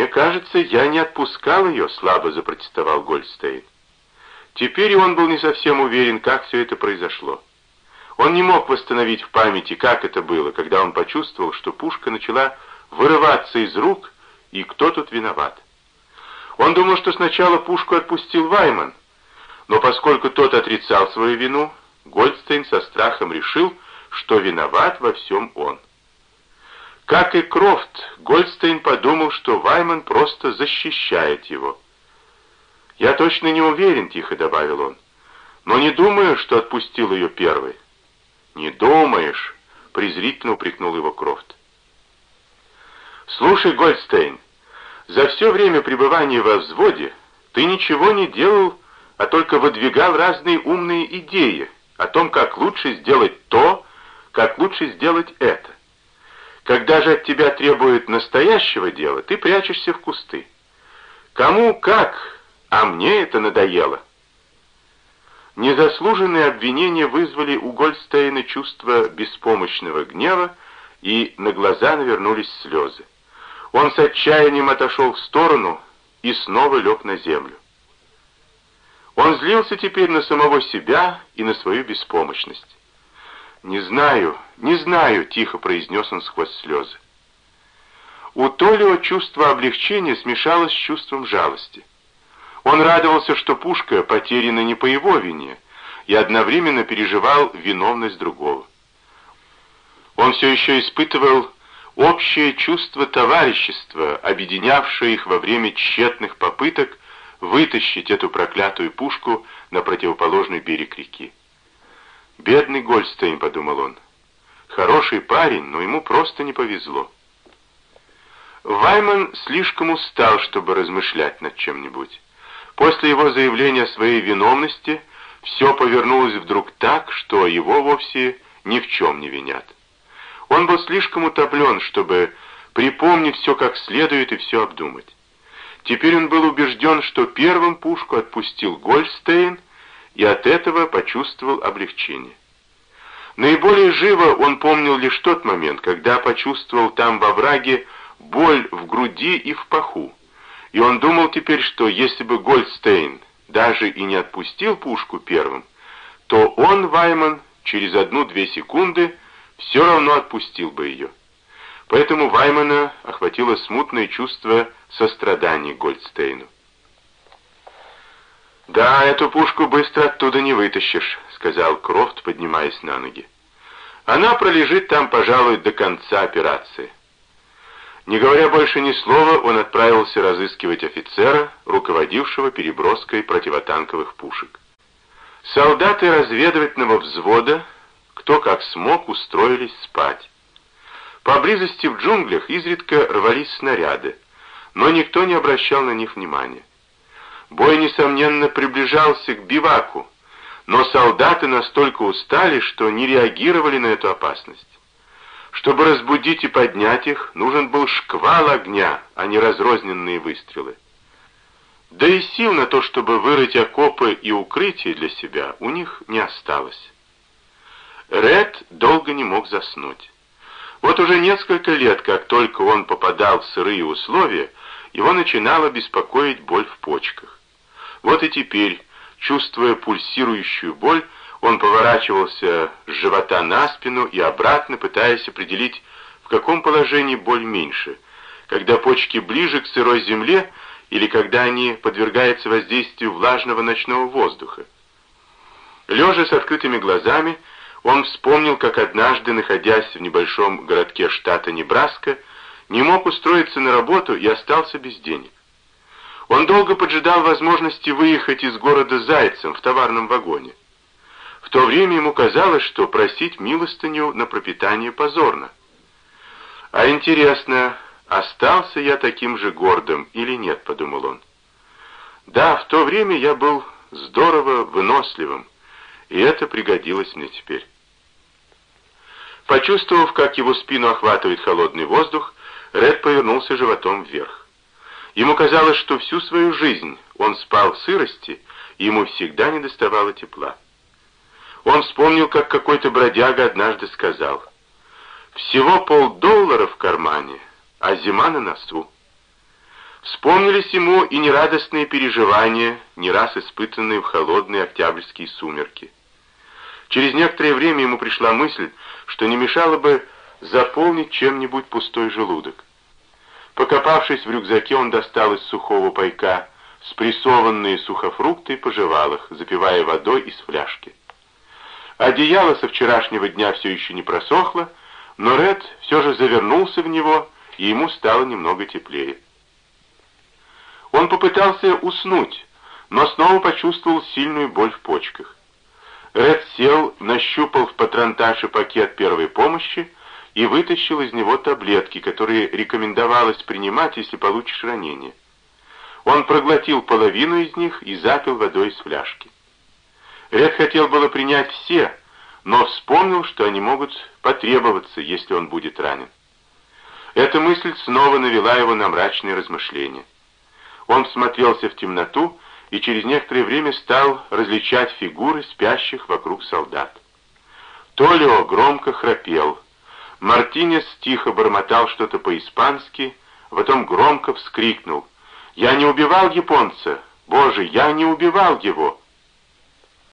«Мне кажется, я не отпускал ее», — слабо запротестовал Гольдстейн. Теперь он был не совсем уверен, как все это произошло. Он не мог восстановить в памяти, как это было, когда он почувствовал, что пушка начала вырываться из рук, и кто тут виноват. Он думал, что сначала пушку отпустил Вайман, но поскольку тот отрицал свою вину, Гольдстейн со страхом решил, что виноват во всем он. Как и Крофт, Гольдстейн подумал, что Вайман просто защищает его. «Я точно не уверен», — тихо добавил он, — «но не думаю, что отпустил ее первой». «Не думаешь», — презрительно упрекнул его Крофт. «Слушай, Гольдстейн, за все время пребывания во взводе ты ничего не делал, а только выдвигал разные умные идеи о том, как лучше сделать то, как лучше сделать это. Когда же от тебя требуют настоящего дела, ты прячешься в кусты. Кому как, а мне это надоело. Незаслуженные обвинения вызвали у Гольдстейна чувство беспомощного гнева, и на глаза навернулись слезы. Он с отчаянием отошел в сторону и снова лег на землю. Он злился теперь на самого себя и на свою беспомощность. «Не знаю, не знаю», — тихо произнес он сквозь слезы. У Толио чувство облегчения смешалось с чувством жалости. Он радовался, что пушка потеряна не по его вине, и одновременно переживал виновность другого. Он все еще испытывал общее чувство товарищества, объединявшее их во время тщетных попыток вытащить эту проклятую пушку на противоположный берег реки. «Бедный Гольдстейн», — подумал он, — «хороший парень, но ему просто не повезло». Вайман слишком устал, чтобы размышлять над чем-нибудь. После его заявления о своей виновности все повернулось вдруг так, что его вовсе ни в чем не винят. Он был слишком утоплен, чтобы припомнить все как следует и все обдумать. Теперь он был убежден, что первым пушку отпустил Гольдстейн, и от этого почувствовал облегчение. Наиболее живо он помнил лишь тот момент, когда почувствовал там во враге боль в груди и в паху. И он думал теперь, что если бы Гольдстейн даже и не отпустил пушку первым, то он, Вайман, через одну-две секунды все равно отпустил бы ее. Поэтому Ваймана охватило смутное чувство сострадания Гольдстейну. «Да, эту пушку быстро оттуда не вытащишь», — сказал Крофт, поднимаясь на ноги. «Она пролежит там, пожалуй, до конца операции». Не говоря больше ни слова, он отправился разыскивать офицера, руководившего переброской противотанковых пушек. Солдаты разведывательного взвода кто как смог, устроились спать. Поблизости в джунглях изредка рвались снаряды, но никто не обращал на них внимания. Бой, несомненно, приближался к биваку, но солдаты настолько устали, что не реагировали на эту опасность. Чтобы разбудить и поднять их, нужен был шквал огня, а не разрозненные выстрелы. Да и сил на то, чтобы вырыть окопы и укрытия для себя, у них не осталось. Ред долго не мог заснуть. Вот уже несколько лет, как только он попадал в сырые условия, его начинала беспокоить боль в почках. Вот и теперь, чувствуя пульсирующую боль, он поворачивался с живота на спину и обратно, пытаясь определить, в каком положении боль меньше, когда почки ближе к сырой земле или когда они подвергаются воздействию влажного ночного воздуха. Лежа с открытыми глазами, он вспомнил, как однажды, находясь в небольшом городке штата Небраска, не мог устроиться на работу и остался без денег. Он долго поджидал возможности выехать из города зайцем в товарном вагоне. В то время ему казалось, что просить милостыню на пропитание позорно. А интересно, остался я таким же гордым или нет, подумал он. Да, в то время я был здорово выносливым, и это пригодилось мне теперь. Почувствовав, как его спину охватывает холодный воздух, Ред повернулся животом вверх. Ему казалось, что всю свою жизнь он спал в сырости, и ему всегда не доставало тепла. Он вспомнил, как какой-то бродяга однажды сказал, «Всего полдоллара в кармане, а зима на носу». Вспомнились ему и нерадостные переживания, не раз испытанные в холодные октябрьские сумерки. Через некоторое время ему пришла мысль, что не мешало бы заполнить чем-нибудь пустой желудок. Покопавшись в рюкзаке, он достал из сухого пайка спрессованные сухофрукты и пожевал их, запивая водой из фляжки. Одеяло со вчерашнего дня все еще не просохло, но Ред все же завернулся в него, и ему стало немного теплее. Он попытался уснуть, но снова почувствовал сильную боль в почках. Ред сел, нащупал в патронташе пакет первой помощи и вытащил из него таблетки, которые рекомендовалось принимать, если получишь ранение. Он проглотил половину из них и запил водой из фляжки. Ред хотел было принять все, но вспомнил, что они могут потребоваться, если он будет ранен. Эта мысль снова навела его на мрачные размышления. Он всмотрелся в темноту и через некоторое время стал различать фигуры спящих вокруг солдат. Толио громко храпел. Мартинес тихо бормотал что-то по-испански, потом громко вскрикнул. «Я не убивал японца! Боже, я не убивал его!»